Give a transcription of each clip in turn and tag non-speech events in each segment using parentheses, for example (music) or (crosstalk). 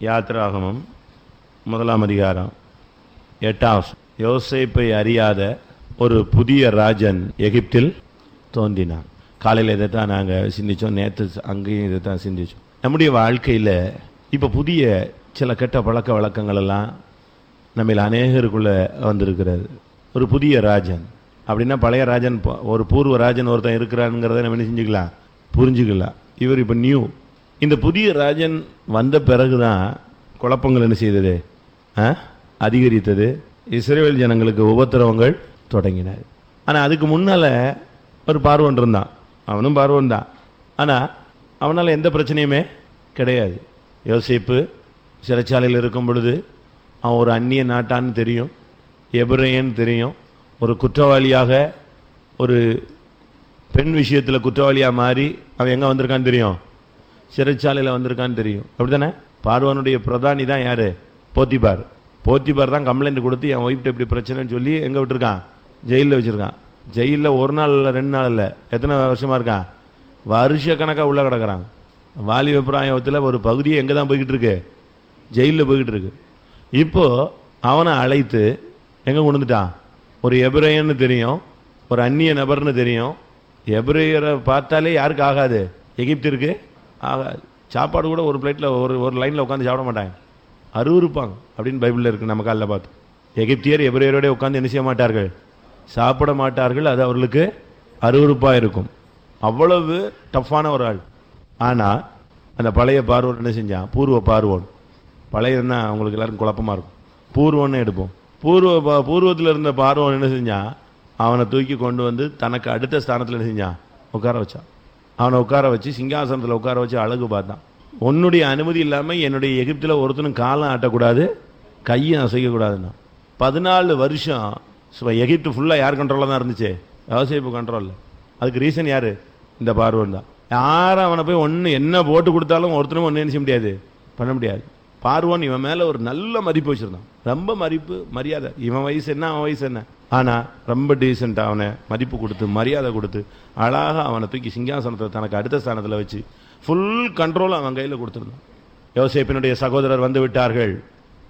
யாத்ராகமம் முதலாம் அதிகாரம் எட்டாம் வசனம். யோசேப்பை அறியாத ஒரு புதிய ராஜன் எகிப்தில் தோன்றினான் காலையில் இதை தான் நாங்கள் சிந்திச்சோம் நேற்று அங்கேயும் இதை தான் சிந்திச்சோம் நம்முடைய வாழ்க்கையில் இப்போ புதிய சில கெட்ட பழக்க வழக்கங்கள் எல்லாம் நம்மில் அநேகருக்குள்ளே வந்திருக்கிறது. ஒரு புதிய ராஜன். அப்படின்னா பழைய ராஜன் ஒரு பூர்வ ராஜன் ஒருத்தன் இருக்கிறானுங்கிறத நம்ம என்ன செஞ்சுக்கலாம்? புரிஞ்சுக்கலாம். இவர் இப்போ நியூ இந்த புதிய ராஜன் வந்த பிறகு தான் குழப்பங்கள் என்ன செய்தது? ஆ? அதிகரித்தது. இஸ்ரேல் ஜனங்களுக்கு உபத்திரவங்கள் தொடங்கினார் ஆனால் அதுக்கு முன்னால ஒரு பார்வன் இருந்தான். அவனும் பார்வன் தான். ஆனால் அவனால் எந்த பிரச்சனையுமே கிடையாது. யோசிப்பு சிறைச்சாலையில் இருக்கும் பொழுது அவன் ஒரு அந்நிய நாட்டான்னு தெரியும் எபிரேன்னு தெரியும். ஒரு குற்றவாளியாக ஒரு பெண் விஷயத்தில் குற்றவாளியாக மாறி அவன் எங்கே வந்திருக்கான்னு தெரியும்? சிறைச்சாலையில் வந்திருக்கான்னு தெரியும். அப்படித்தானே? பார்வனுடைய பிரதானி தான் யார்? போத்திபார். போத்திபார் தான் கம்ப்ளைண்ட் கொடுத்து என் ஒய்ஃப்ட்டு இப்படி பிரச்சனைன்னு சொல்லி எங்கே விட்டுருக்கான்? ஜெயிலில் வச்சுருக்கான். ஜெயிலில் ஒரு நாள் இல்லை ரெண்டு நாள் இல்லை எத்தனை வருஷமாக இருக்கான்? வருஷ கணக்காக உள்ளே கிடக்கிறாங்க. வாலிப பிராயத்தில் ஒரு பகுதியை எங்கே தான் போய்கிட்டு இருக்கு? ஜெயிலில் போய்கிட்டு இருக்கு. இப்போது அவனை அழைத்து எங்கே கொண்டு வந்துட்டான்? ஒரு எபிரேயன்னு தெரியும் ஒரு அந்நிய நபர்னு தெரியும். எபிரேயரை பார்த்தாலே யாருக்கு ஆகாது? எகிப்திற்கு ஆகாது. சாப்பாடு கூட ஒரு பிளேட்டில் ஒரு ஒரு லைனில் உட்காந்து சாப்பிட மாட்டாங்க. அருவருப்பாங்க அப்படின்னு பைபிளில் இருக்குது நம்ம காலில் பார்த்து. எகிப்தியர் எபிரேயரோடய உட்காந்து என்ன செய்ய மாட்டார்கள்? சாப்பிட மாட்டார்கள் அது அவர்களுக்கு அருவருப்பாக இருக்கும். அவ்வளவு டஃப்பான ஒரு ஆள். ஆனால் அந்த பழைய பார்வோன் என்ன செஞ்சான்? பூர்வ பார்வோன். பழையன்னா அவங்களுக்கு எல்லாரும் குழப்பமா இருக்கும். பூர்வம்னு எடுப்போம். பூர்வ பூர்வத்தில் இருந்த பார்வன் என்ன செஞ்சான்? அவனை தூக்கி கொண்டு வந்து தனக்கு அடுத்த ஸ்தானத்தில் என்ன செஞ்சான்? உட்கார வச்சான். அவனை உட்கார வச்சு சிங்காசனத்தில் உட்கார வச்சு அழகு பார்த்தான். உன்னுடைய அனுமதி இல்லாமல் என்னுடைய எகிப்தில் ஒருத்தனும் காலம் ஆட்டக்கூடாது கையும் அசைக்கக்கூடாதுன்னா. பதினாலு வருஷம் சும்மா எகிப்து ஃபுல்லாக யார் கண்ட்ரோலாக தான் இருந்துச்சு? யோசிப்பு கண்ட்ரோலில் அதுக்கு ரீசன் யாரு? இந்த பார்வன் தான். யாரும் அவனை போய் ஒன்று என்ன போட்டு கொடுத்தாலும் ஒருத்தனும் ஒன்று என்ன செய்ய முடியாது. பண்ண முடியாது. பார்வன் இவன் மேலே ஒரு நல்ல மதிப்பு வச்சுருந்தான். ரொம்ப மதிப்பு மரியாதை. இவன் வயசு என்ன அவன் வயசு என்ன? ஆனால் ரொம்ப டீசெண்டாக அவனை மதிப்பு கொடுத்து மரியாதை கொடுத்து அழகாக அவனை தூக்கி சிங்காசனத்தை தனக்கு அடுத்த ஸ்தானத்தில் வச்சு ஃபுல் கண்ட்ரோல் அவன் கையில் கொடுத்துருந்தான். யோசிப்பினுடைய சகோதரர் வந்து விட்டார்கள்.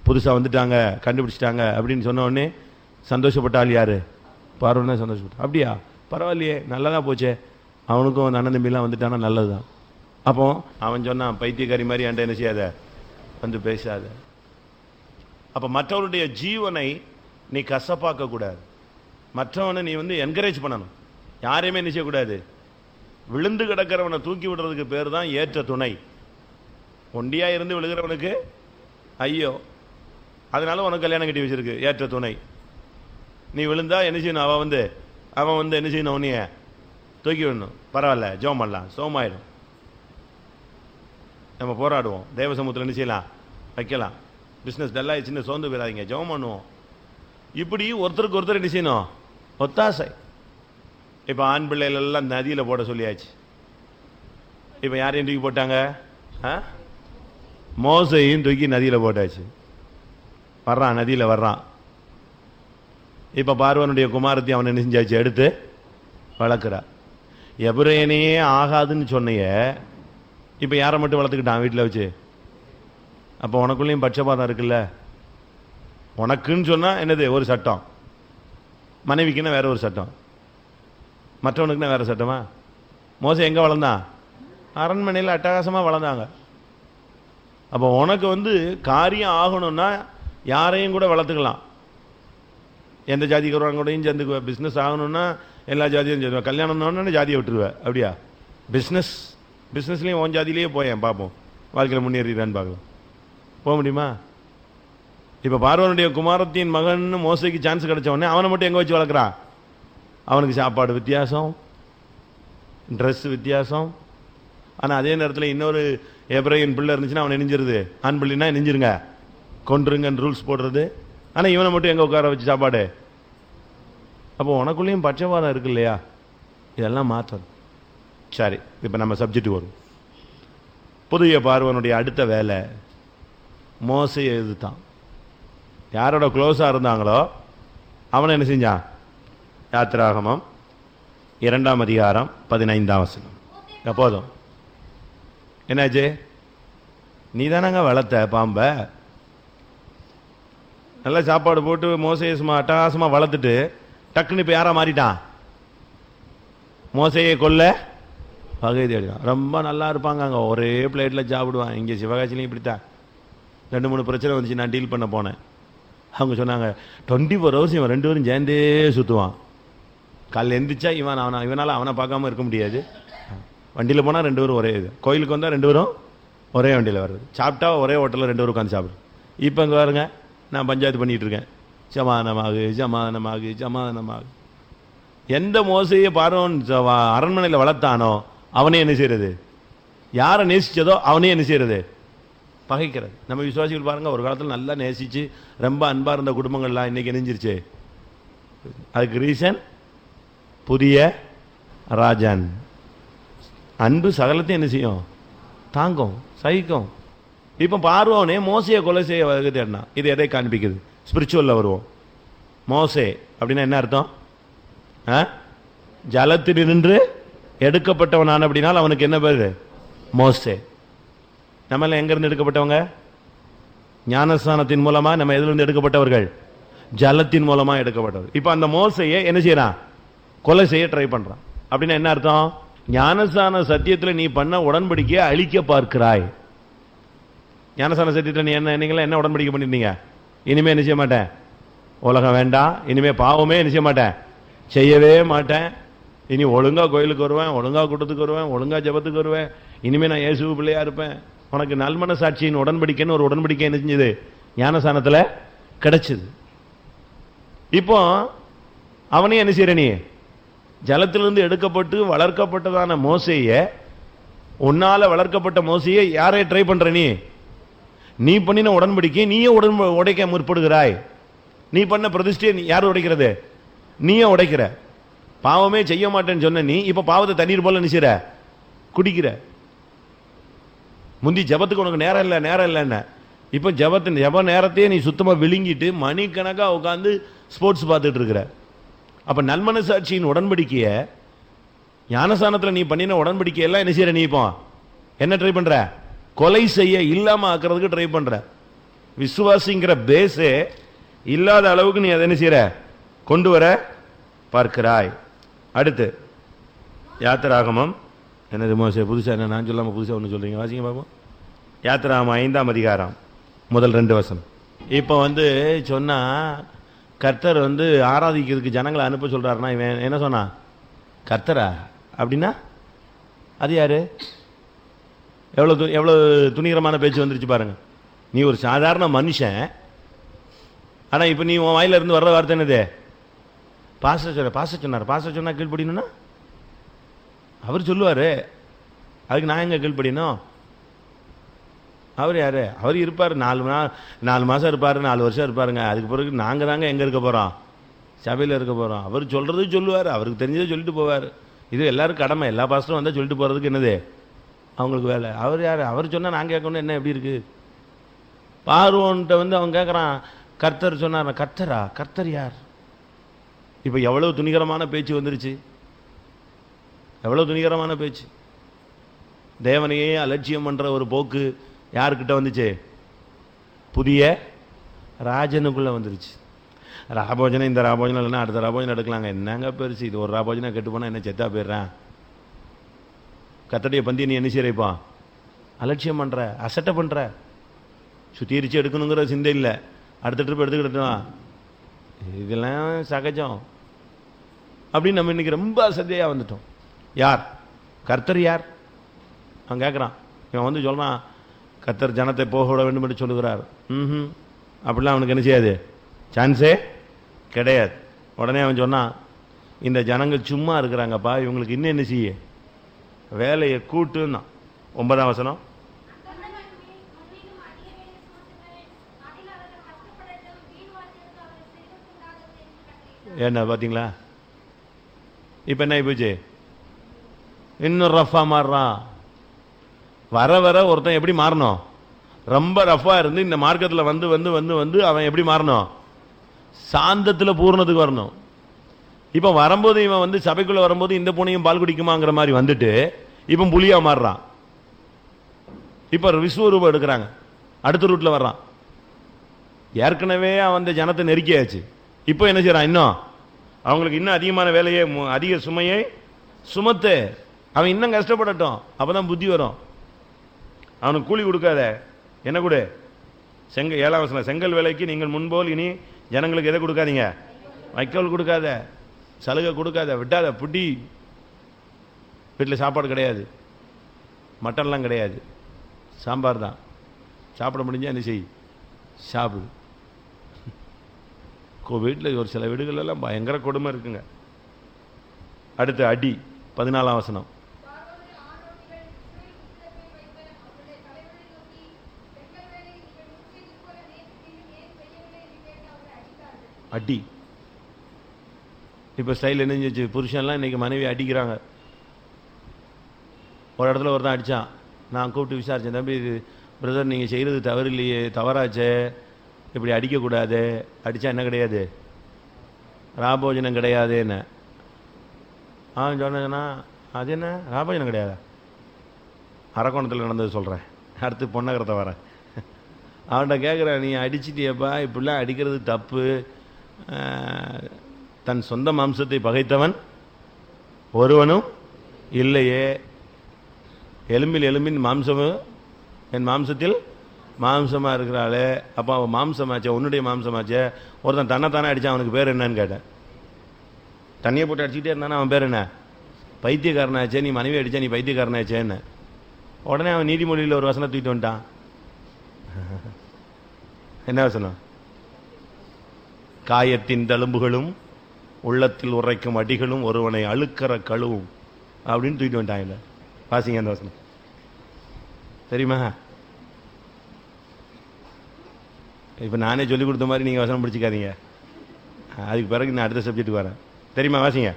புதுசாக வந்துட்டாங்க கண்டுபிடிச்சிட்டாங்க அப்படின்னு சொன்ன உடனே சந்தோஷப்பட்டாள் யார்? பார்வன் தான் சந்தோஷப்பட்டான். அப்படியா? பரவாயில்லையே நல்லதா போச்சே. அவனுக்கும் அந்த அண்ணன் தம்பிலாம் வந்துட்டானா நல்லதுதான். அப்போ அவன் சொன்னான் பைத்தியக்காரி மாதிரி என்கிட்ட என்ன செய்யாத? வந்து பேசாத. அப்போ மற்றவருடைய ஜீவனை நீ கசப்பாக்க கூடாது. மற்றவனை நீ வந்து என்கரேஜ் பண்ணணும். யாரையுமே என்ன செய்யக்கூடாது? விழுந்து கிடக்கிறவனை தூக்கி விடுறதுக்கு பேர் தான் ஏற்ற துணை. ஒண்டியாக இருந்து விழுகிறவனுக்கு ஐயோ அதனால உனக்கு கல்யாணம் கட்டி வச்சிருக்கு ஏற்ற துணை. நீ விழுந்தா என்ன செய்யணும்? அவன் வந்து அவன் வந்து என்ன செய்யணும் உன்னைய? தூக்கி விடணும் பரவாயில்ல ஜோம் பண்ணலாம். சோமாயிடும் நம்ம போராடுவோம். தேவ சமூகத்தில் என்ன செய்யலாம்? வைக்கலாம். பிஸ்னஸ் டல்லாகி சின்ன சோர்ந்து போயிடாதீங்க. ஜோம் பண்ணுவோம். இப்படி ஒருத்தருக்கு ஒருத்தர் என்ன செய்யணும்? ஒத்தாசை. இப்போ ஆண் பிள்ளைகளெல்லாம் நதியில் போட சொல்லியாச்சு. இப்போ யாரையும் தூக்கி போட்டாங்க? ஆ? மோசையும் தூக்கி நதியில் போட்டாச்சு. வர்றான் நதியில் வர்றான். இப்போ பார்வனுடைய குமாரத்தை அவன் என்ன செஞ்சாச்சு? எடுத்து வளர்க்குறா எபிரேயனையே ஆகாதுன்னு சொன்னைய இப்போ யாரை மட்டும் வளர்த்துக்கிட்டான் வீட்டில் வச்சு? அப்போ உனக்குள்ளேயும் பட்சபாதம் இருக்குல்ல? உனக்குன்னு சொன்னால் என்னது ஒரு சட்டம். மனைவிக்குன்னா வேற ஒரு சட்டம். மற்றவனுக்குன்னா வேற சட்டமா? மோசம் எங்கே வளர்ந்தான்? அரண்மனையில் அட்டகாசமாக வளர்ந்தாங்க. அப்போ உனக்கு வந்து காரியம் ஆகணும்னா யாரையும் கூட வளர்த்துக்கலாம். எந்த ஜாதிக்காரங்க கூடயும் சேர்ந்து பிஸ்னஸ் ஆகணும்னா எல்லா ஜாதியும் சேர்ந்து கல்யாணம்னு ஜாதியை விட்டுருவேன். அப்படியா? பிஸ்னஸ் பிஸ்னஸ்லேயும் உன் ஜாதியிலேயே போயேன் பார்ப்போம் வாழ்க்கையில் முன்னேறிடான்னு பார்க்கலாம். போக முடியுமா? இப்போ பார்வனுடைய குமாரத்தின் மகன் மோசைக்கு சான்ஸ் கிடைச்ச உடனே அவனை மட்டும் எங்கே வச்சு வளர்க்குறான் அவனுக்கு சாப்பாடு வித்தியாசம் ட்ரெஸ் வித்தியாசம். ஆனால் அதே நேரத்தில் இன்னொரு எப்ரையின் பிள்ளை இருந்துச்சுன்னா அவனை நெஞ்சிருது ஆண் பிள்ளைனா நெஞ்சிருங்க கொன்றுங்கன்னு ரூல்ஸ் போடுறது. ஆனால் இவனை மட்டும் எங்கே உட்கார வச்சு சாப்பாடு? அப்போ உனக்குள்ளேயும் பட்சபாதம் இருக்கு இல்லையா இதெல்லாம் மாற்றணும் சரி இப்போ நம்ம சப்ஜெக்ட் வரும். புதிய பார்வனுடைய அடுத்த வேலை மோசைய இது தான் யாரோட க்ளோஸாக இருந்தாங்களோ அவனை என்ன செஞ்சான்? யாத்திராகமம் இரண்டாம் அதிகாரம் பதினைந்தாம் வசனம். எப்போதும் என்னாச்சு? நீ தானங்க வளர்த்த பாம்பை? நல்லா சாப்பாடு போட்டு மோசையை சும்மா அட்டகாசமாக வளர்த்துட்டு டக்குன்னு இப்போ யாரா மாறிட்டான் மோசையை கொல்ல வகை தேடிதான் ரொம்ப நல்லா இருப்பாங்க அங்கே. ஒரே பிளேட்டில் சாப்பிடுவான். இங்கே சிவகாசிலையும் இப்படித்தான். ரெண்டு மூணு பிரச்சனை வந்துச்சு. நான் டீல் பண்ண போனேன். அவங்க சொன்னாங்க டுவெண்ட்டி ஃபோர் ஹவர்ஸ் இவன் ரெண்டு பேரும் சேர்ந்தே சுற்றுவான் காலைல எந்திரிச்சா இவன் அவனை இவனால் அவனை பார்க்காம இருக்க முடியாது. வண்டியில் போனால் ரெண்டு பேரும் ஒரே இது. கோயிலுக்கு வந்தால் ரெண்டு பேரும் ஒரே வண்டியில் வருது சாப்பிட்டா ஒரே ஹோட்டலில் ரெண்டு பேரும் உட்காந்து சாப்பிடுவோம் இப்போ இங்கே வருங்க நான் பஞ்சாயத்து பண்ணிகிட்டு இருக்கேன். ஜமானமாகு ஜமானமாகு ஜமானமாகு. எந்த மோசையை பார்வன் அரண்மனையில் வளர்த்தானோ அவனே என்ன செய்யறது? யாரை நேசித்ததோ அவனே என்ன செய்யறது? பகைக்கிறது. நம்ம விசுவாசிகள் பாருங்கள் ஒரு காலத்தில் நல்லா நேசிச்சு ரொம்ப அன்பாக இருந்த குடும்பங்கள்லாம் இன்றைக்கி இணைஞ்சிருச்சு. அதுக்கு ரீசன் புதிய ராஜன். அன்பு சகலத்தையும் என்ன செய்யும்? தாங்கும் சகிக்கும். இப்போ பார்வோனே மோசையை கொலை செய்ய வகை தேடினா இது எதை காண்பிக்குது? ஸ்பிரிச்சுவலில் வருவோம். மோசே அப்படின்னா என்ன அர்த்தம்? ஆ? ஜலத்தில் நின்று எடுக்கப்பட்டவனான அப்படினால் அவனுக்கு என்ன பேரு? மோசே. நம்ம எங்கேருந்து எடுக்கப்பட்டவங்க? ஞானஸ்தானத்தின் மூலமாக நம்ம எதுலேருந்து எடுக்கப்பட்டவர்கள்? ஜலத்தின் மூலமாக எடுக்கப்பட்டவர். இப்போ அந்த மோசையை என்ன செய்யறான்? கொலை செய்ய ட்ரை பண்ணுறான் அப்படின்னா என்ன அர்த்தம்? ஞானஸ்தான சத்தியத்தில் நீ பண்ண உடன்படிக்கையை அழிக்க பார்க்கிறாய். ஞானஸ்தான சத்தியத்தில் நீ என்ன நீங்களாம் என்ன உடன்படிக்கை பண்ணிருந்தீங்க இனிமே என்ன செய்ய மாட்டேன்? உலகம் வேண்டாம். இனிமே பாவமே என்ன செய்ய மாட்டேன்? செய்யவே மாட்டேன். இனி ஒழுங்கா கோயிலுக்கு வருவேன் ஒழுங்கா கூட்டத்துக்கு வருவேன் ஒழுங்கா ஜெபத்துக்கு வருவேன். இனிமே நான் இயேசு பிள்ளையா இருப்பேன். உனக்கு நல்மன சாட்சியின் உடன்படிக்கைன்னு ஒரு உடன்படிக்கை என்ன செஞ்சது? ஞானஸ்தானத்துல கிடைச்சது. இப்போ அவனே என்ன செய்யற நீ? ஜலத்திலிருந்து எடுக்கப்பட்டு வளர்க்கப்பட்டதான மோசையை உன்னால வளர்க்கப்பட்ட மோசையை யாரை ட்ரை பண்ற நீ? நீ பண்ணின உடன்படிக்கை நீயே உடன் உடைக்க முற்படுகிறாய். நீ பண்ண பிரதிஷ்டையை யார் உடைக்கிறது? நீயே உடைக்கிற. பாவமே செய்ய மாட்டேன்னு சொன்ன நீ இப்போ பாவத்தை தண்ணீர் போல நினைச்சிற குடிக்கிற. முந்தி ஜபத்துக்கு உனக்கு நேரம் இல்லை நேரம் இல்லைன்னு. இப்போ ஜபத்து ஜப நேரத்தையே நீ சுத்தமாக விழுங்கிட்டு மணிக்கணக்காக உட்காந்து ஸ்போர்ட்ஸ் பார்த்துட்டு இருக்கிற. அப்போ நன்மனசாட்சியின் உடன்படிக்கைய ஞானசானத்துல நீ பண்ணின உடன்படிக்கையெல்லாம் என்ன செய்கிற நீ இப்போ? என்ன ட்ரை பண்ணுற கொலை செய்ய இல்லாமல் ஆக்கிறதுக்கு ட்ரை பண்ணுற விசுவாசிங்கிற பேஸே இல்லாத அளவுக்கு நீ அதை என்ன செய்கிற கொண்டு வர பார்க்கிறாய். அடுத்து யாத்திராகமம் என்னது மோசே புதுசாக என்ன? நான் சொல்லாமல் புதுசாக ஒன்று சொல்கிறீங்க வாசிங்க பாப்போம். யாத்திராகமம் ஐந்தாம் அதிகாரம் முதல் ரெண்டு வசனம். இப்போ வந்து சொன்னால் கர்த்தர் வந்து ஆராதிக்கிறதுக்கு ஜனங்களை அனுப்ப சொல்கிறாருன்னா இவன் என்ன சொன்னான்? கர்த்தரா? அப்படின்னா அது யாரு? எவ்வளோ து- துணிகரமான பேச்சு வந்துருச்சு பாருங்க. நீ ஒரு சாதாரண மனுஷன். ஆனால் இப்போ நீ உன் வாயில இருந்து வர்ற வார்த்தை என்னது? பாச சொல்ல பாச சொன்னார். பாச சொன்னா கீழ்ப்படியணும்னா? அவர் சொல்லுவாரு. அதுக்கு நான் எங்க கீழ்ப்படியணும்? அவர் யாரு? அவர் இருப்பார். நாலு மா நாலு மாசம் இருப்பார் நாலு வருஷம் இருப்பாருங்க. அதுக்கு பிறகு நாங்கள் தாங்க எங்க இருக்க போறோம்? சபையில் இருக்க போறோம். அவர் சொல்றது சொல்லுவார். அவருக்கு தெரிஞ்சதை சொல்லிட்டு போவார். இது எல்லாரும் கடமை. எல்லா பாஸ்டரும் வந்தால் சொல்லிட்டு போறதுக்கு என்னது? அவங்களுக்கு வேலை. அவர் யார்? அவர் சொன்னால் நான் கேட்கணும் என்ன எப்படி இருக்குது பார்வோன்ட்ட வந்து அவன் கேட்குறான் கர்த்தர் சொன்னார் கர்த்தரா? கர்த்தர் யார்? இப்போ எவ்வளோ துணிகரமான பேச்சு வந்துருச்சு. எவ்வளோ துணிகரமான பேச்சு. தேவனையே அலட்சியம் பண்ணுற ஒரு போக்கு யாருக்கிட்ட வந்துச்சு? புதிய ராஜனுக்குள்ளே வந்துருச்சு. ராபோஜனை இந்த ராபோஜனை இல்லைன்னா அடுத்த ராபோஜனை எடுக்கலாங்க என்னங்க பெருசு? இது ஒரு ராபோஜனை கெட்டு போனால் என்ன செத்தா போயிடுறேன்? கத்தடைய பந்தி நீ என்ன செய்கிறப்பான் அலட்சியம் பண்ணுற அசட்டை பண்ணுற சுத்திரிச்சு எடுக்கணுங்கிற சிந்தை இல்லை. அடுத்த ட்ரிப் எடுத்துக்கிட்டோம் இதெல்லாம் சகஜம். அப்படின்னு நம்ம இன்னைக்கு ரொம்ப அசதியாக வந்துட்டோம். யார்? கர்த்தர் யார்? அவன் கேட்குறான் இவன் வந்து சொல்கிறான் கர்த்தர் ஜனத்தை போக விட வேண்டும் என்று சொல்லுகிறார். ம் அப்படிலாம் அவனுக்கு என்ன செய்யாது? சான்ஸே கிடையாது. உடனே அவன் சொன்னான் இந்த ஜனங்கள் சும்மா இருக்கிறாங்கப்பா. இவங்களுக்கு இன்னும் என்ன செய்ய? வேலையை கூட்டுன்னா. ஒன்பதாம் வசனம். என்ன பார்த்தீங்களா இப்போ என்ன ஆகி போச்சு? இன்னும் ரஃபாக மாறுறான் வர வர ஒருத்தன் எப்படி மாறணும்? ரொம்ப ரஃபாக இருந்து இந்த மார்க்கத்தில் வந்து வந்து வந்து வந்து அவன் எப்படி மாறணும்? சாந்தத்தில் பூர்ணத்துக்கு வரணும். இப்போ வரும்போது இவன் வந்து சபைக்குள்ள வரும்போது இந்த பூனையும் பால் குடிக்குமாங்கிற மாதிரி வந்துட்டு இப்ப புலியா மாறுறான். இப்ப விஸ்வரூபம் எடுக்கிறாங்க. அடுத்த ரூட்ல வர்றான். ஏற்கனவே அவன் ஜனத்தை நெருக்கியாச்சு. இப்போ என்ன செய்யறான் இன்னும்? அவங்களுக்கு இன்னும் அதிகமான வேலையை மு- அதிக சுமையை சுமத்து. அவன் இன்னும் கஷ்டப்படட்டும். அப்பதான் புத்தி வரும். அவனுக்கு கூலி கொடுக்காத. என்ன கொடு? செங்கல் ஏழாம் செங்கல் வேலைக்கு நீங்கள் முன்போல் இனி ஜனங்களுக்கு எதை கொடுக்காதீங்க? வைக்கோல் கொடுக்காத. சலுகை கொடுக்காத விட்டாத புட்டி. வீட்டில் சாப்பாடு கிடையாது. மட்டன்லாம் கிடையாது. சாம்பார் தான். சாப்பிட முடிஞ்சால் என்ன செய்? சாப்பிடு. வீட்டில் ஒரு சில வீடுகளெல்லாம் பயங்கர கொடுமை இருக்குங்க. அடுத்து அடி பதினாலாம் வசனம். அடி. இப்போ ஸ்டைல் என்ன புருஷன்லாம் இன்றைக்கி மனைவி அடிக்கிறாங்க. ஒரு இடத்துல ஒருத்தன் அடிச்சான். நான் கூப்பிட்டு விசாரிச்சேன் தம்பி இது பிரதர் நீங்கள் செய்கிறது தவறு இல்லையே தவறாச்சே. இப்படி அடிக்கக்கூடாது. அடித்தா என்ன கிடையாது? ராபோஜனம் கிடையாது என்ன ஆ சொன்னா அது என்ன? ராபோஜனம் கிடையாதா? அரக்கோணத்தில் நடந்தது சொல்கிறேன் அடுத்து பொன்னகரத்தை வரேன். அவன்கிட்ட கேட்குறேன் நீ அடிச்சிட்டியப்பா. இப்படிலாம் அடிக்கிறது தப்பு. தன் சொந்த மாம்சத்தை பகைத்தவன் ஒருவனும் இல்லையே. எலும்பில் எலும்பின் மாம்சமும் என் மாம்சத்தில் மாம்சமாக இருக்கிறாளே. அப்போ அவன் மாம்சமாச்சே உன்னுடைய மாம்சமாச்சே. ஒருத்தன் தன்னைத்தானே அடித்தான் அவனுக்கு பேர் என்னன்னு கேட்டேன். தண்ணியை போட்டு அடிச்சுக்கிட்டே இருந்தானே அவன் பேர் என்ன? பைத்தியக்காரனாச்சே நீ மனைவி அடிச்சா நீ பைத்தியக்காரனாச்சேன்னு. உடனே அவன் நீதிமொழியில் ஒரு வசனம் தூக்கிட்டு வந்துட்டான். (laughs) என்ன வசனம்? காயத்தின் தழும்புகளும் உள்ளத்தில் உரைக்கும் அடிகளும் ஒருவனை அழுக்கிற கழுவும். அப்படின்னு தூக்கிட்டு வந்துட்டான் இல்ல வாசிங்க அந்த வசனம். தெரியுமா? இப்போ நானே சொல்லிக் கொடுத்த மாதிரி நீங்கள் வசனம் பிடிச்சிக்காதீங்க. அதுக்கு பிறகு நான் அடுத்த சப்ஜெக்ட் வரேன். தெரியுமா? வாசிங்க.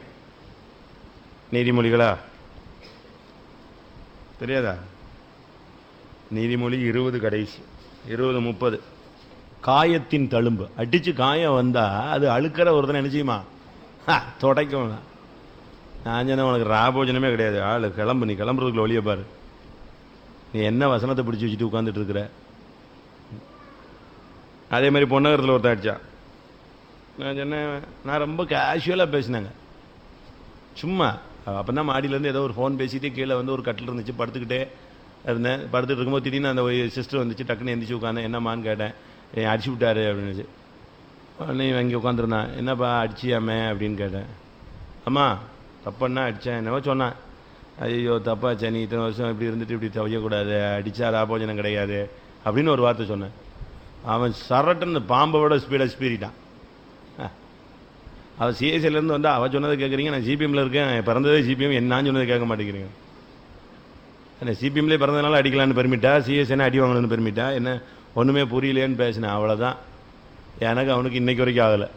நீதிமொழிகளா? தெரியாதா? நீதிமொழி இருபது கடைசி. இருபது முப்பது. காயத்தின் தழும்பு. அடிச்சு காயம் வந்தால் அது அழுக்கிற ஒருத்தனை என்ன துடைக்கும். நான் சொன்னேன் உனக்கு ராபோஜனமே கிடையாது. ஆள் கிளம்பு நீ கிளம்புறதுக்குள்ள ஒளிய பாரு. நீ என்ன வசனத்தை பிடிச்சி வச்சுட்டு உட்காந்துட்டு இருக்கிற? அதே மாதிரி பொன்னகரத்தில் ஒருத்தன் அடிச்சான். நான் சொன்னேன் நான் ரொம்ப கேஷுவலாக பேசினேங்க. சும்மா அப்போ தான் மாடியிலேருந்து ஏதோ ஒரு ஃபோன் பேசிட்டு கீழே வந்து ஒரு கட்டில் இருந்துச்சு படுத்துக்கிட்டே இருந்தேன். படுத்துட்டு இருக்கும்போது திடீர்னு அந்த சிஸ்டர் வந்துச்சு டக்குன்னு எந்திரிச்சு உட்காந்தேன் என்னம்மான்னு கேட்டேன். அடிச்சு விட்டாரு அப்படின்னு உடனே இவன் இங்கே உட்காந்துருந்தான் என்னப்பா அடிச்சியாமே? அப்படின்னு கேட்டேன். அம்மா தப்பண்ணா அடித்தேன் என்னவோ சொன்னான். ஐயோ தப்பாச்சே நீ இத்தனை வருஷம் இப்படி இருந்துட்டு இப்படி துவைக்கக்கூடாது. அடிச்சா ராபோஜனம் கிடையாது. அப்படின்னு ஒரு வார்த்தை சொன்னேன். அவன் சரட்டுன்னு பாம்பை விட ஸ்பீடாக ஸ்பீரிட்டான் அவள் சிஎஸ்சிலேருந்து வந்து அவள் சொன்னதை கேட்குறீங்க நான் சிபிஎம்மில் இருக்கேன். பிறந்ததே ஜிபிஎம் என்னான்னு சொன்னதை கேட்க மாட்டேங்கிறீங்க. என்ன சிபிஎம்லேயே பிறந்தனால அடிக்கலான்னு பெருமிட்டா? சிஎஸ் என்ன அடி வாங்கணும்னு பெருமிட்டா? என்ன ஒன்றுமே புரியலையேன்னு பேசினேன். அவ்வளோதான் எனக்கு அவனுக்கு இன்றைக்கு வரைக்கும் ஆகலை.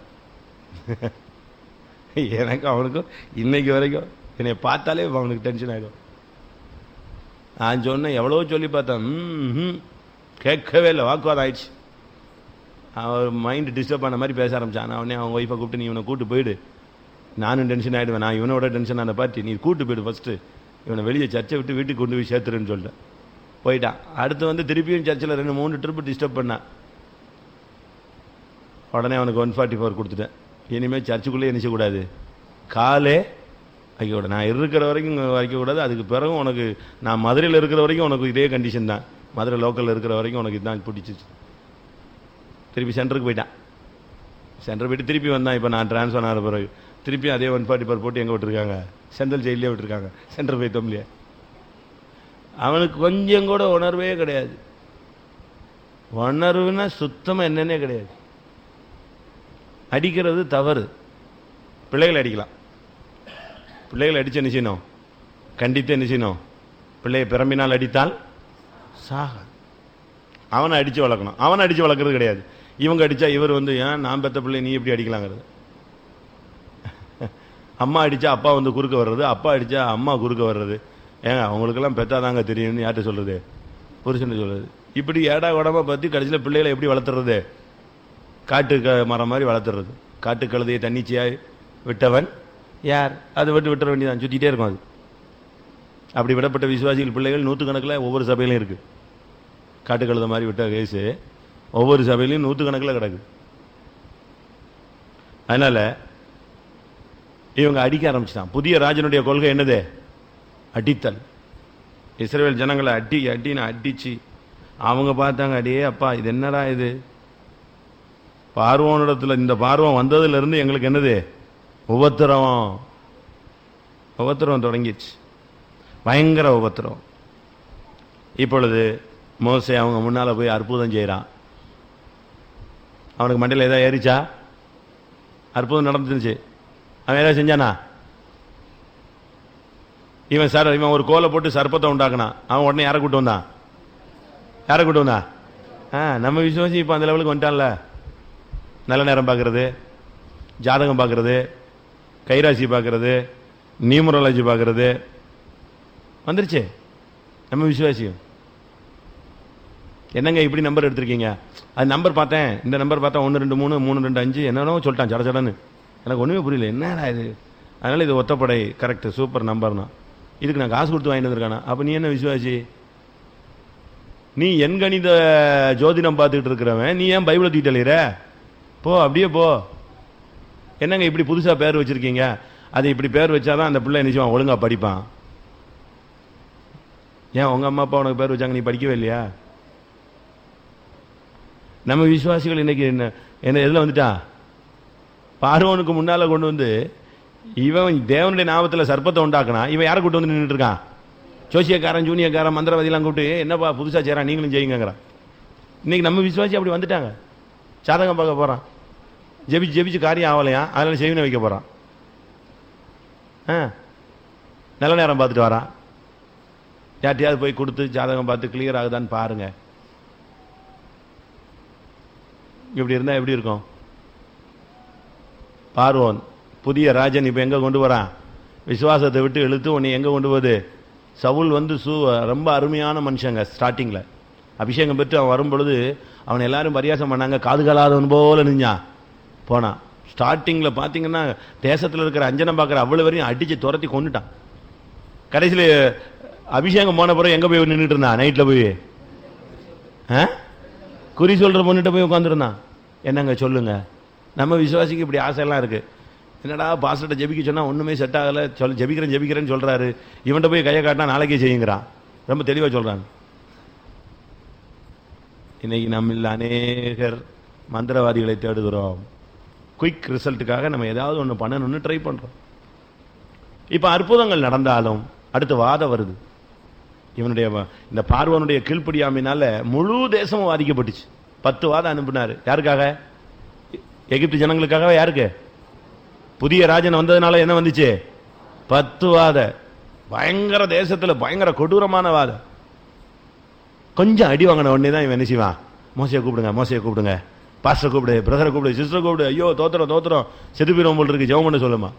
எனக்கு அவனுக்கும் இன்றைக்கு வரைக்கும். என்னை பார்த்தாலே அவனுக்கு டென்ஷன் ஆகிடும் நான் சொன்னேன் எவ்வளோ சொல்லி பார்த்தேன். ம், கேட்கவே இல்லை வாக்குவாதம் ஆயிடுச்சு. அவன் மைண்ட் டிஸ்டர்ப் பண்ண மாதிரி பேச ஆரம்பிச்சான். நான் உடனே அவன் ஒய்ஃபை கூப்பிட்டு நீ இவனை கூட்டு போயிடு. நானும் டென்ஷன் ஆகிடுவேன் நான் இவனோட டென்ஷன் ஆன பார்ட்டி நீ கூட்டு போயிடு ஃபஸ்ட்டு இவனை வெளியே சர்ச்சை விட்டு வீட்டுக்கு கொண்டு போய் சேர்த்துருன்னு சொல்லிட்டேன். போயிட்டான். அடுத்து வந்து திருப்பியும் சர்ச்சில் ரெண்டு மூணு ட்ரிப்பு டிஸ்டர்ப் பண்ணான். உடனே அவனுக்கு ஒன் ஃபார்ட்டி ஃபோர் கொடுத்துட்டேன் இனிமேல் சர்ச்சுக்குள்ளே நினைச்சக்கூடாது காலே வைக்கக்கூடாது நான் இருக்கிற வரைக்கும் வைக்கக்கூடாது அதுக்கு பிறகு உனக்கு நான் மதுரையில் இருக்கிற வரைக்கும் உனக்கு இதே கண்டிஷன் தான். மதுரை லோக்கலில் இருக்கிற வரைக்கும் உனக்கு இதுதான் பிடிச்சிச்சு திருப்பி சென்டருக்கு போயிட்டான். சென்டர் போயிட்டு திருப்பி வந்தான். இப்போ நான் ட்ரான்ஸ்ஃபர் ஆன பிறகு. திருப்பி அதே ஒன் ஃபார்ட்டி ஃபோர் போட்டு எங்கே விட்டுருக்காங்க? செந்தல் ஜெயிலே விட்டுருக்காங்க. சென்டர் போய் தொம்லியே அவனுக்கு கொஞ்சம் கூட உணர்வே கிடையாது. உணர்வுன்னா சுத்தமாக என்னன்னே கிடையாது. அடிக்கிறது தவறு. பிள்ளைகளை அடிக்கலாம். பிள்ளைகளை அடித்து என்ன செய்யணும்? கண்டித்து என்ன செய்யணும்? பிள்ளையை பிறம்பினால் அடித்தால் சாக அவனை அடித்து வளர்க்கணும். அவனை அடித்து வளர்க்குறது கிடையாது. இவங்க அடித்தா இவர் வந்து ஏன் நான் பெற்ற பிள்ளை நீ எப்படி அடிக்கலாங்கிறது? (laughs) அம்மா அடித்தா அப்பா வந்து குறுக்க வர்றது அப்பா அடித்தா அம்மா குறுக்க வர்றது. ஏங்க அவங்களுக்கெல்லாம் பெத்தாதாங்க தெரியும்னு யார்கிட்ட சொல்கிறது புருஷன் சொல்கிறது இப்படி ஏடா உடம்ப பற்றி கடைசியில் பிள்ளைகளை எப்படி வளர்த்துறது? காட்டு க- மரம் மாதிரி வளர்த்துறது. காட்டு கழுதையை தன்னிச்சையாக விட்டவன் யார்? அது விட்டு விட்டுற வேண்டியதான் சுற்றிக்கிட்டே இருக்கும் அது. அப்படி விடப்பட்ட விசுவாசிகள் பிள்ளைகள் நூற்றுக்கணக்கில் ஒவ்வொரு சபையிலும் இருக்குது காட்டு கழுதை மாதிரி விட்ட கேஸு ஒவ்வொரு சபையிலையும் நூற்றுக்கணக்கில் கிடக்கு. அதனால் இவங்க அடிக்க ஆரம்பிச்சிட்டான். புதிய ராஜனுடைய கொள்கை என்னது? அடித்தல். இஸ்ரேல் ஜனங்களை அடி அடின்னு அடிச்சு அவங்க பார்த்தாங்க அடியே அப்பா இது என்னடா இது? பார்வோனிடத்துல இந்த பார்வம் வந்ததுலேருந்து எங்களுக்கு என்னது? உபத்திரவம். உபத்திரவம் தொடங்கிச்சு. பயங்கர உபத்திரவம். இப்பொழுது மோசை அவங்க முன்னால் போய் அற்புதம் செய்கிறான் அவனுக்கு மண்டையில் ஏதாவது ஏறிச்சா? அற்புதம் நடந்துச்சு. அவன் ஏதாவது செஞ்சானா? இவன் சார் இவன் ஒரு கோலை போட்டு சர்ப்பத்தை உண்டாக்குனான். அவன் உடனே யாரை கூட்டு வந்தான்? யாரை கூட்டு வந்தான்? ஆ நம்ம விசுவாசி இப்போ அந்த லெவலுக்கு வந்துட்டான்ல. நல்ல நேரம் பார்க்கறது ஜாதகம் பார்க்கறது கைராசி பார்க்கறது நியூமராலஜி பார்க்கறது. வந்துருச்சு. நம்ம விசுவாசியம். என்னங்க இப்படி நம்பர் எடுத்திருக்கீங்க? அது நம்பர் பார்த்தேன். இந்த நம்பர் பார்த்தா ஒன்று ரெண்டு மூணு மூணு ரெண்டு அஞ்சு என்னென்னோ சொல்லிட்டான் சட சடன்னு. எனக்கு ஒன்றுமே புரியல. என்னடா இது? அதனால் இது ஒத்தப்படை கரெக்டு சூப்பர் நம்பர்னா இதுக்கு நான் காசு கொடுத்து வாங்கிட்டு வந்திருக்கானா? அப்போ நீ என்ன விசுவாசி? நீ என் கணித ஜோதிடம் பார்த்துக்கிட்டு இருக்கிறவன் நீ ஏன் பைபிளை தூக்கிட்டு அலையிற? போ அப்படியே போ. என்னங்க இப்படி புதுசாக பேர் வச்சிருக்கீங்க? அது இப்படி பேர் வச்சாதான் அந்த பிள்ளை நிச்சயம் ஒழுங்காக படிப்பான். ஏன் உங்கள் அம்மா அப்பா உனக்கு பேர் வச்சாங்க நீ படிக்கவே இல்லையா? நம்ம விசுவாசிகள் இன்னைக்கு என்ன என்ன எதில் வந்துட்டா? பார்வனுக்கு முன்னால் கொண்டு வந்து இவன் தேவனுடைய நாமத்துல சர்ப்பத்தை உண்டாக்குனா இவன் யாரை கூட்டு வந்து நின்றுட்டு இருக்கான்? ஜோசியக்காரன் ஜூனியக்காரன் மந்திரவாதிலாம் கூப்பிட்டு என்னப்பா புதுசாக செய்கிறான் நீங்களும் செய்யுங்கிறான் இன்னைக்கு நம்ம விசுவாசி அப்படி வந்துட்டாங்க. சாதகம் பார்க்க போகிறான் ஜெபிச்சு ஜெபிச்சு காரியம் ஆகலையா? அதனால செவினை வைக்க போகிறான் ஆ? நல்ல நேரம் பார்த்துட்டு வரான் யார்ட்டையாவது போய் கொடுத்து ஜாதகம் பார்த்து கிளியர் ஆகுதான்னு பாருங்க. இப்படி இருந்தால் எப்படி இருக்கும்? பார்வோன் புதிய ராஜன் இப்போ எங்கே கொண்டு வரான்? விசுவாசத்தை விட்டு இழுத்து உன்னை எங்கே கொண்டு போகுது? சவுல் வந்து சூ ரொம்ப அருமையான மனுஷங்க ஸ்டார்டிங்கில் அபிஷேகம் பெற்று அவன் வரும்பொழுது அவன் எல்லாரும் பரியாசம் பண்ணாங்க. காதுகளாதவன் போல நிஞ்சான் போனான் ஸ்டார்டிங்கில் பார்த்தீங்கன்னா தேசத்தில் இருக்கிற அஞ்சனை பார்க்குற அவ்வளோ வரையும் அடித்து துரத்தி கொண்டுட்டான் கடைசியில் அபிஷேகம் போன பிறகு எங்கே போய் நின்றுட்டு இருந்தான் நைட்டில் போய். ஆ? குறி சொல்கிற பொண்ணுகிட்ட போய் உட்காந்துருந்தான் என்னங்க சொல்லுங்க. நம்ம விசுவாசிக்கு இப்படி ஆசையெல்லாம் இருக்குது என்னடா பாஸ்டர்கிட்ட ஜெபிக்க சொன்னால் ஒன்றுமே செட் ஆகலை. சொல் ஜெபிக்கிறேன் ஜெபிக்கிறேன்னு சொல்கிறாரு இவன்கிட்ட போய் கையை காட்டினா நாளைக்கே செய்யுங்கிறான். ரொம்ப தெளிவாக சொல்கிறான் இன்னைக்கு நம்மில் அநேகர் மந்திரவாதிகளை தேடுகிறோம். குயிக் ரிசல்ட்டுக்காக நம்ம ஏதாவது ஒன்று பண்ணணும்னு ட்ரை பண்ணுறோம் இப்போ அற்புதங்கள் நடந்தாலும் அடுத்து வாதம் வருது. இவனுடைய இந்த பார்வனுடைய கீழ்ப்படியாமையினால முழு தேசமும் பாதிக்கப்பட்டுச்சு பத்து வாதம் அனுப்பினார். யாருக்காக? எகிப்து ஜனங்களுக்காக யாருக்கு? புதிய ராஜன் வந்ததுனால என்ன வந்துச்சு? பத்து வாத. பயங்கர தேசத்தில் பயங்கர கொடூரமான வாதம். கொஞ்சம் அடி வாங்கின உடனே தான் இவன் என்ன செய்வான்? மோசையை கூப்பிடுங்க மோசையை கூப்பிடுங்க. பாஸ்டர் கூப்பிடு பிரதரை கூப்பிடு சிஸ்டர் கூப்பிடு. ஐயோ தோத்திரம் தோத்திரம் செத்து போயிரும் போல் இருக்கு. ஜெபம் பண்ண சொல்லுமா.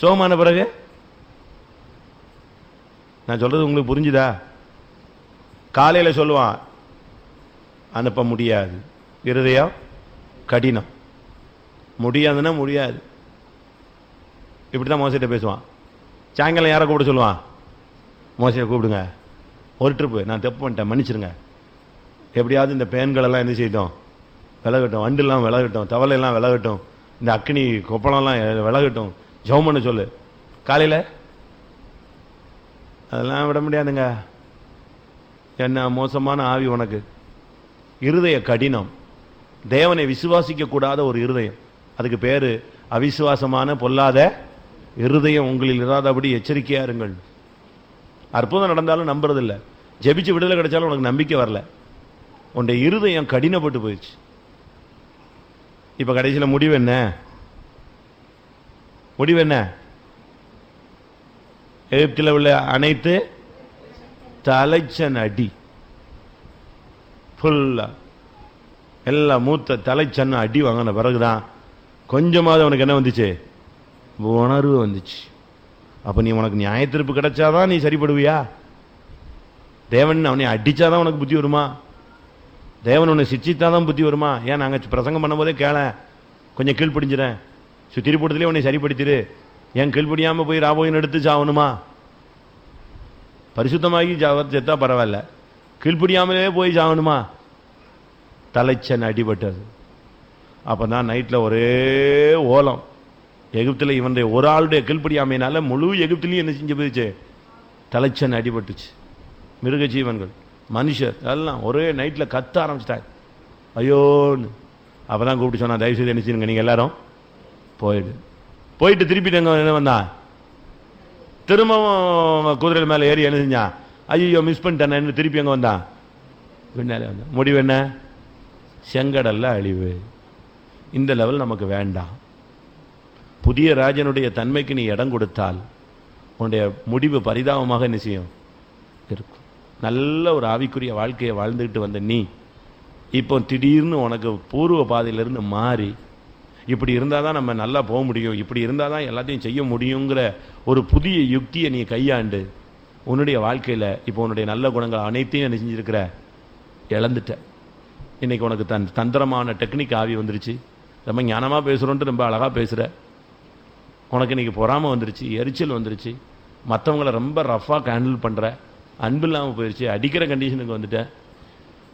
சோகமான பிறகு? நான் சொல்றது உங்களுக்கு புரிஞ்சுதா? காலையில் சொல்லுவான் அனுப்ப முடியாது. இருதயம் கடினம். முடியாதுன்னா முடியாது. இப்படி தான் மோசிட்ட பேசுவான். சாயங்காலம் யாரை கூப்பிட சொல்லுவான்? மோசையை கூப்பிடுங்க. ஒரு ட்ரிப்பு நான் தப்பு பண்ணிட்டேன். மன்னிச்சிருங்க. எப்படியாவது இந்த பேன்களெல்லாம் என்ன செய்தோம்? விலகட்டும் வண்டுலாம் விலகட்டும் தவளையெல்லாம் விலகட்டும் இந்த அக்னி கொப்பளம்லாம் விலகட்டும் ஜெபம் பண்ண சொல்லு. காலையில்? அதெல்லாம் விட முடியாதுங்க. என்ன மோசமான ஆவி உனக்கு? இருதய கடினம். தேவனை விசுவாசிக்கக்கூடாத ஒரு இருதயம். அதுக்கு பேர் அவிசுவாசமான பொல்லாத இருதயம் உங்களில் இல்லாதபடி எச்சரிக்கையா இருங்கள். அற்புதம் நடந்தாலும் நம்புறதில்லை. ஜெபிச்சு விடுதலை கிடைச்சாலும் உனக்கு நம்பிக்கை வரல. உன்னுடைய இருதயம் கடினப்பட்டு போயிடுச்சு. இப்ப கடைசியில் முடிவு என்ன? முடிவு என்ன? எகிப்தில் உள்ள அனைத்து தலைச்சன் அடி. ஃபுல்லா எல்லா மூத்த தலைச்சன் அடி வாங்கின பிறகுதான் கொஞ்சமாவது அவனுக்கு என்ன வந்துச்சு? உணர்வு வந்துச்சு. அப்ப நீ உனக்கு நியாயத்திருப்பு கிடைச்சாதான் நீ சரிப்படுவியா? தேவன் அவனை அடிச்சாதான் உனக்கு புத்தி வருமா? தேவன் உன்னை சிச்சித்தாதான் புத்தி வருமா? ஏன் நாங்கள் பிரசங்கம் பண்ணும்போதே கேள. கொஞ்சம் கீழ்ப்பிடிஞ்சிடேன் சுத்திரி உன்னை சரிப்படுத்திடு ஏன் கீழ்ப்படியாம போய் ராபோயின் எடுத்து சாவணுமா? பரிசுத்தமாகி செத்தா பரவாயில்ல. கீழ்ப்பிடியாமலே போய் சாவணுமா? தலைச்சன் அடிபட்டது. அப்பதான் நைட்டில் ஒரே ஓலம். எகிப்தில் இவனுடைய ஒரு ஆளுடைய கீழ்ப்படியாமையினால முழு எகிப்திலையும் என்ன செஞ்சு போயிடுச்சு? தலைச்சன் அடிபட்டுச்சு. மிருக ஜீவன்கள் மனுஷர் எல்லாம் ஒரே நைட்டில் கத்த ஆரம்பிச்சிட்டாங்க. ஐயோன்னு. அப்பதான் கூப்பிட்டு சொன்னா தயவு செய்து நீங்கள் எல்லாரும் போயிடு. போயிட்டு திருப்பி எங்க என்ன வந்தான் திரும்பவும் குதிரை மேலே ஏறி என்ன செஞ்சான் ஐயோ மிஸ் பண்ணிட்டேன் திருப்பி எங்கே வந்தான் பின்னாலே வந்தான் முடிவு என்ன? செங்கடல்ல அழிவு. இந்த லெவல் நமக்கு வேண்டாம். புதிய ராஜனுடைய தன்மைக்கு நீ இடம் கொடுத்தால் உன்னுடைய முடிவு பரிதாபமாக என்ன செய்யும்? இருக்கும். நல்ல ஒரு ஆவிக்குரிய வாழ்க்கையை வாழ்ந்துக்கிட்டு வந்த நீ இப்போ திடீர்னு உனக்கு பூர்வ பாதையிலிருந்து மாறி இப்படி இருந்தால் தான் நம்ம நல்லா போக முடியும் இப்படி இருந்தால் தான் எல்லாத்தையும் செய்ய முடியுங்கிற ஒரு புதிய யுக்தியை நீ கையாண்டு உன்னுடைய வாழ்க்கையில் இப்போ உன்னுடைய நல்ல குணங்கள் அனைத்தையும் என்ன செஞ்சுருக்கிற? இழந்துட்ட. இன்றைக்கி உனக்கு தன் தந்திரமான டெக்னிக் ஆவி வந்துருச்சு. ரொம்ப ஞானமாக பேசுகிறோன்ட்டு ரொம்ப அழகாக பேசுகிற உனக்கு இன்றைக்கி பொறாமை வந்துருச்சு எரிச்சல் வந்துருச்சு. மற்றவங்கள ரொம்ப ரஃப்பாக ஹேண்டில் பண்ணுற அன்பு இல்லாமல் போயிடுச்சு அடிக்கிற கண்டிஷனுக்கு வந்துட்டேன்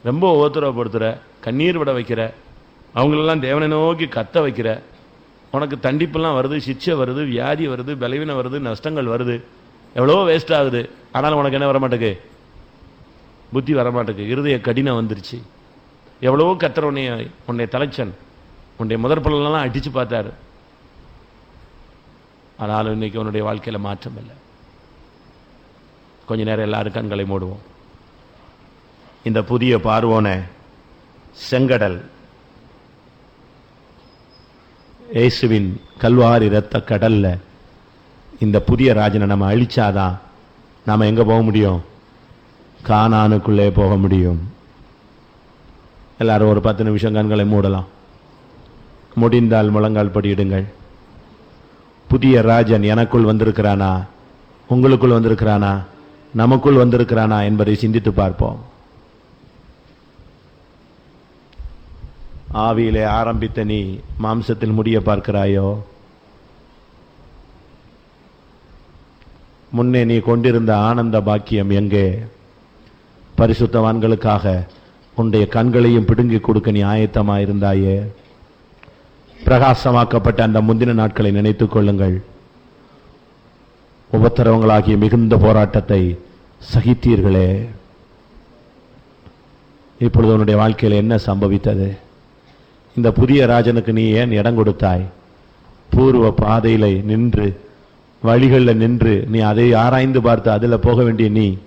ரொம்ப ஓத்துறப்படுத்துகிற கண்ணீர் விட வைக்கிற அவங்களெல்லாம் தேவனை நோக்கி கத்த வைக்கிற. உனக்கு தண்டிப்பெல்லாம் வருது சிச்சை வருது வியாதி வருது பலவீனம் வருது நஷ்டங்கள் வருது. எவ்வளோ வேஸ்ட் ஆகுது. ஆனாலும் உனக்கு என்ன வரமாட்டேக்கு? புத்தி வரமாட்டேக்கு. இருதய கடினம் வந்துருச்சு. எவ்வளவோ கத்துற உன்னைய உன்னை தலைச்சன். உன்னுடைய முதற் பலனெல்லாம் அடித்து பார்த்தாரு. ஆனாலும் இன்னைக்கு உன்னுடைய வாழ்க்கையில் மாற்றம் இல்லை. கொஞ்ச நேரம் எல்லாரும் கண்களை மூடுவோம். இந்த புதிய பார்வோன செங்கடல். இயேசுவின் கல்வாரி இரத்த கடல்ல இந்த புதிய ராஜனை நம்ம அழிச்சாதான் நாம எங்க போக முடியும்? கானானுக்குள்ளே போக முடியும். எல்லாரும் ஒரு பத்து நிமிஷம் கண்களை மூடலாம். முடிந்தால் முழங்கால் படியிடுங்கள் புதிய ராஜன் எனக்குள் வந்திருக்கிறானா? உங்களுக்குள் வந்திருக்கிறானா? நமக்குள் வந்திருக்கிறானா என்பதை சிந்தித்து பார்ப்போம். ஆவியிலே ஆரம்பித்த நீ மாம்சத்தில் முடிய பார்க்கிறாயோ? முன்னே நீ கொண்டிருந்த ஆனந்த பாக்கியம் எங்கே? பரிசுத்தவான்களுக்காக உன்னுடைய கண்களையும் பிடுங்கி கொடுக்க நீ ஆயத்தமாயிருந்தாயே? பிரகாசமாக்கப்பட்ட அந்த முந்தின நாட்களை நினைத்துக் கொள்ளுங்கள். உபத்திரவங்களாகிய மிகுந்த போராட்டத்தை சகித்தீர்களே. இப்பொழுது உன்னுடைய வாழ்க்கையில் என்ன சம்பவித்தது? இந்த புதிய ராஜனுக்கு நீ ஏன் இடம் கொடுத்தாய்? பூர்வ பாதையில் நின்று வழிகளில் நின்று நீ அதை ஆராய்ந்து பார்த்து அதில் போக வேண்டிய நீ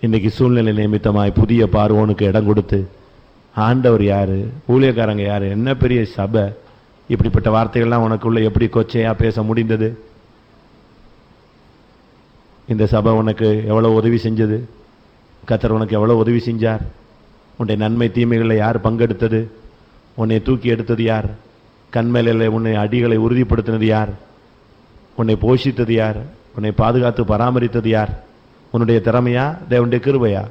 இன்னைக்கு சூழ்நிலை நிமித்தமாய் புதிய பார்வோனுக்கு இடம் கொடுத்து ஆண்டவர் யார்? ஊழியக்காரங்க யார்? என்ன பெரிய சபை? இப்படிப்பட்ட வார்த்தைகள்லாம் உனக்குள்ளே எப்படி கொச்சையாக பேச முடிந்தது? இந்த சபை உனக்கு எவ்வளோ உதவி செஞ்சது? கத்தர் உனக்கு எவ்வளோ உதவி செஞ்சார்? உன்னுடைய நன்மை தீமைகளில் யார் பங்கெடுத்தது? உன்னை தூக்கி எடுத்தது யார்? கண்மேலையில் உன்னை அடிகளை உறுதிப்படுத்தினது யார்? உன்னை போஷித்தது யார்? உன்னை பாதுகாத்து பராமரித்தது யார்? உன்னுடைய திறமையா? தேவனுடைய கிருபையா?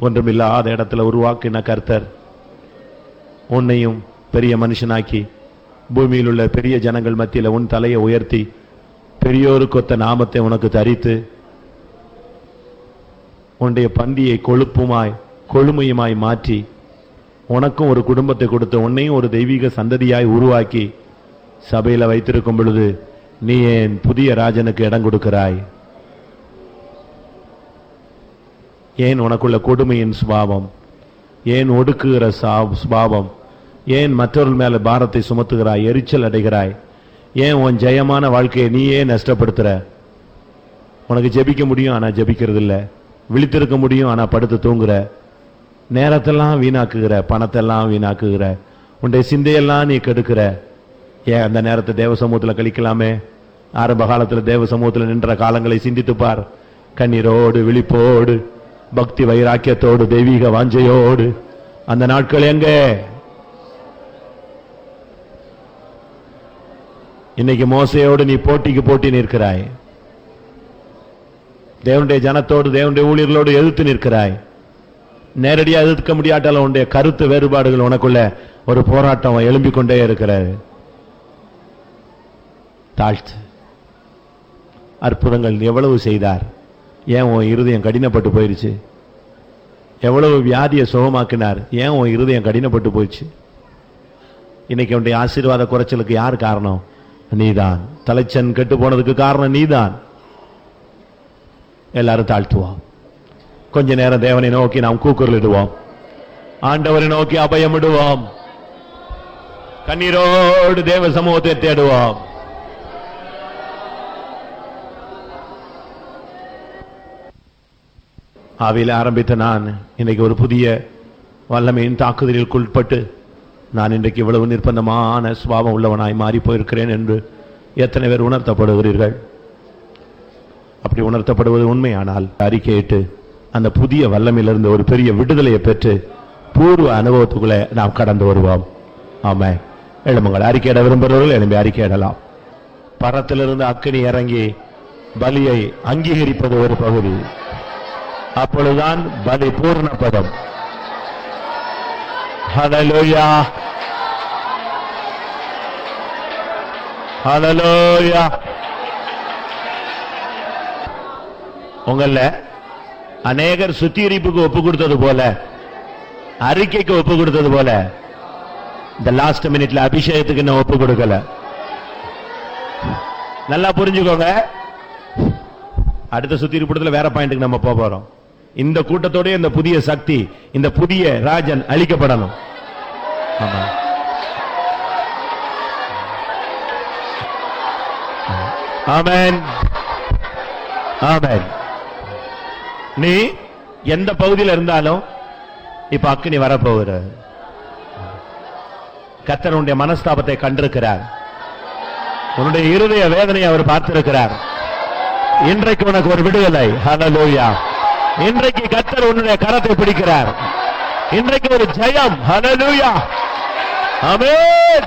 ஒன்றுமில்லாத இடத்துல உருவாக்கின கர்த்தர் உன்னையும் பெரிய மனுஷனாக்கி பூமியில் உள்ள பெரிய ஜனங்கள் மத்தியில் உன் தலையை உயர்த்தி பெரியோருக்கொத்த நாமத்தை உனக்கு தரித்து உன்னுடைய பந்தியை கொழுப்புமாய் கொழுமையுமாய் மாற்றி உனக்கும் ஒரு குடும்பத்தை கொடுத்து உன்னையும் ஒரு தெய்வீக சந்ததியாய் உருவாக்கி சபையில் வைத்திருக்கும் பொழுது நீ ஏன் புதிய ராஜனுக்கு இடம் கொடுக்கிறாய். ஏன் உனக்குள்ள கொடுமையின் சுபாவம்? ஏன் ஒடுக்குகிற சுபாவம்? ஏன் மற்றவர்கள் மேல பாரத்தை சுமத்துகிறாய் எரிச்சல் அடைகிறாய்? ஏன் உன் ஜெயமான வாழ்க்கையை நீயே நஷ்டப்படுத்துற? உனக்கு ஜெபிக்க முடியும் ஆனா ஜெபிக்கிறது இல்லை விழித்திருக்க முடியும் ஆனா படுத்து தூங்குற. நேரத்தெல்லாம் வீணாக்குகிற பணத்தெல்லாம் வீணாக்குகிற. உன்னுடைய சிந்தையெல்லாம் நீ கெடுக்கிற. ஏன் அந்த நேரத்தை தேவ சமூகத்தில் கழிக்கலாமே? ஆரம்ப காலத்தில் தேவ சமூகத்தில் நின்ற காலங்களை சிந்தித்து பார். கண்ணீரோடு விழிப்போடு பக்தி வைராக்கியத்தோடு தெய்வீக வாஞ்சையோடு. அந்த நாட்கள் எங்கே? இன்னைக்கு மோசையோடு நீ போட்டிக்கு போட்டி நிற்கிறாய். தேவனுடைய ஜனத்தோடு தேவனுடைய ஊழியர்களோடு எதிர்த்து நிற்கிறாய். நேரடியாக எதிர்க்க முடியாட்டாலும் உன்னுடைய கருத்து வேறுபாடுகள் உனக்குள்ள ஒரு போராட்டம் எழும்பிக் கொண்டே இருக்கிறார் தாழ்த்து. அற்புதங்கள் எவ்வளவு செய்தார்? ஏன் உன் இருதயம் கடினப்பட்டு போயிருச்சு? எவ்வளவு வியாதியை சுகமாக்கினார்? ஏன் உன் இருதயம் கடினப்பட்டு போயிடுச்சு இன்னைக்கு உன்னுடைய ஆசீர்வாத குறைச்சலுக்கு யார் காரணம்? நீதான். தலைச்சன் கெட்டு போனதுக்கு காரணம் நீதான். எல்லாரும் தாழ்த்துவோம். கொஞ்ச நேரம் தேவனை நோக்கி நாம் கூக்குரலிடுவோம். ஆண்டவரை நோக்கி அபயமிடுவோம். கண்ணீரோடு தேவ சமூகத்தை தேடுவோம். ஆவியில் ஆரம்பித்த நான் இன்னைக்கு ஒரு புதிய வல்லமையின் தாக்குதலுக்கு உட்பட்டு நான் இன்றைக்கு இவ்வளவு நிர்பந்தமான சுபாவம் உள்ளவனாய் மாறி போயிருக்கிறேன் என்று எத்தனை பேர் உணர்த்தப்படுகிறீர்கள்? அப்படி உணர்த்தப்படுவது உண்மையானால் அறிக்கையிட்டு அந்த புதிய வல்லமிலிருந்து ஒரு பெரிய விடுதலையை பெற்று பூர்வ அனுபவத்துக்குள்ளே நாம் கடந்து வருவோம். ஆமாம் எழுமுங்கள் அறிக்கையிட விரும்புகிறவர்கள் எழும்பி அறிக்கையிடலாம் பரத்திலிருந்து அக்கினி இறங்கி பலியை அங்கீகரிப்பது ஒரு பகுதி. அப்பொழுதுதான் பலி பூர்ணப்படும் ஹalleluya ஹலலோயா உங்கள அநேகர் சுத்திகரிப்புக்கு ஒப்பு கொடுத்தது போல அறிக்கைக்கு ஒப்பு கொடுத்தது போல இந்த லாஸ்ட் மினிட்ல அபிஷேகத்துக்கு இன்னும் ஒப்பு கொடுக்கல. நல்லா புரிஞ்சுக்கோங்க. அடுத்த சுத்திகரிப்புடத்துல வேற பாயிண்ட்டுக்கு நம்ம போறோம். இந்த கூட்டத்தோடய இந்த புதிய சக்தி இந்த புதிய ராஜன் அழிக்கப்படணும். ஆமா. ஆமென். ஆமேன். நீ எந்த பகுதியில் இருந்தாலும் இப்ப அக்னி வரப்போகிற கத்தர் உன்னுடைய மனஸ்தாபத்தை கண்டிருக்கிறார். உன்னுடைய இருதய வேதனையை அவர் பார்த்திருக்கிறார். இன்றைக்கு உனக்கு ஒரு விடுதலை. ஹலலூயா இன்றைக்கு கத்தர் உன்னுடைய கரத்தை பிடிக்கிறார். இன்றைக்கு ஒரு ஜெயம். ஹalleluya ஆமென்.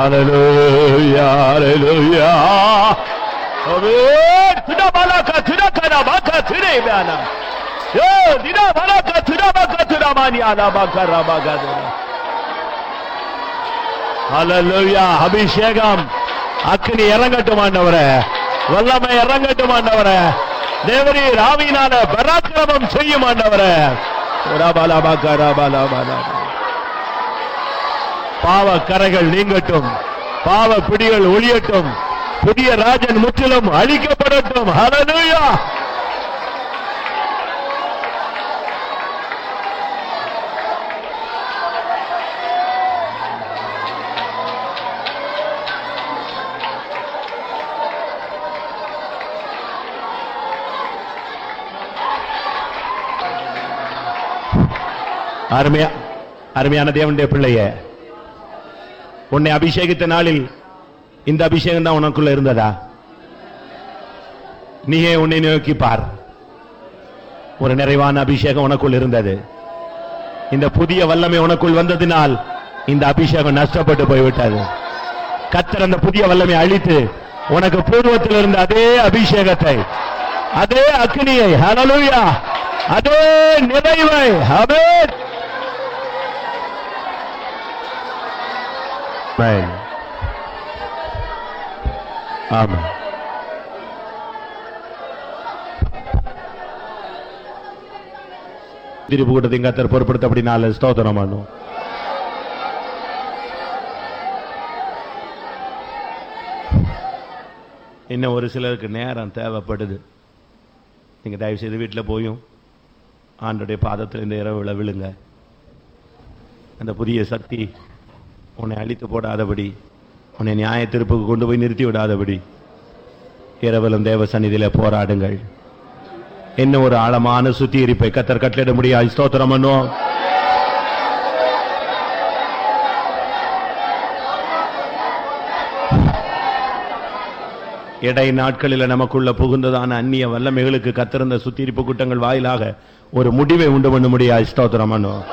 Hallelujah, hallelujah. Amen. Tuna malaka, tuna kana maka, tuna imana. Yo, tuna malaka, tuna maka, tuna mani ala maka ramaga. Hallelujah. அபிஷேகம் அக்னி இறங்கட்டும் ஆண்டவரே வல்லமை இறங்கட்டும் ஆண்டவரே தேவரீ ராவினால பராக்கிரமம் செய்யும் ஆண்டவரே ரபாலா பாக்கா ராபாலா பாலா பாவ கரைகள் நீங்கட்டும் பாவ பிடிகள் ஒழியட்டும் புதிய ராஜன் முற்றிலும் அழிக்கப்படட்டும். ஹலனுயா அருமையா அருமையான தேவனுடைய பிள்ளைய உன்னை அபிஷேகித்த நாளில் இந்த அபிஷேகம் தான் உனக்குள்ள இருந்ததா? நீயே உன்னை நோக்கி பார். ஒரு நிறைவான அபிஷேகம் உனக்குள் இருந்தது. இந்த புதிய வல்லமை உனக்குள் வந்ததினால் இந்த அபிஷேகம் நஷ்டப்பட்டு போய்விட்டது. கத்தர் அந்த புதிய வல்லமை அழித்து உனக்கு பூர்வத்தில் இருந்த அதே அபிஷேகத்தை அதே அக்னியை அதே நிறைவை ஆமென் Amen. Amen. திருப்பு கூட்டத்தையும் கத்தர் பொருட்படுத்த அப்படினால ஸ்தோத்திரம் பண்ணும் இன்னும் ஒரு சிலருக்கு நேரம் தேவைப்படுது நீங்கள் தயவு செய்து வீட்டில் போயும் ஆண்டுடைய பாதத்தில் இந்த இரவுல விழுங்க அந்த புதிய சக்தி உன்னை அழித்து போடாதபடி உன்னை நியாய தீர்ப்புக்கு கொண்டு போய் நிறுத்தி விடாதபடி இரவலும் தேவ சந்நிதியில் போராடுங்கள். என்ன ஒரு ஆழமான சுத்திகரிப்பை கத்தர் கட்டளிட முடியாது. ஸ்தோத்திரம் பண்ணுவோம். இடை நாட்களில் நமக்குள்ள புகுந்ததான அந்நிய வல்லமைகளுக்கு கத்திருந்த சுத்திரிப்பு கூட்டங்கள் வாயிலாக ஒரு முடிவை உண்டு பண்ண முடியாது. ஸ்தோத்திரம் பண்ணுவோம்.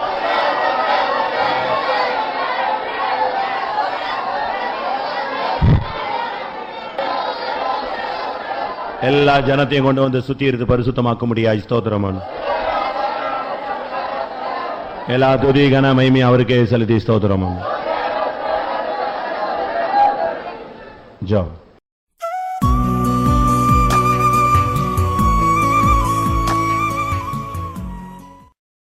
எல்லா ஜனத்தையும் கொண்டு வந்து சுத்தி இருந்து பரிசுத்தமாக்க முடியாது ஸ்தோத்திரமான எல்லா துதி கன மகிமை அவருக்கே செலுத்தி ஸ்தோத்திரமான ஜோ.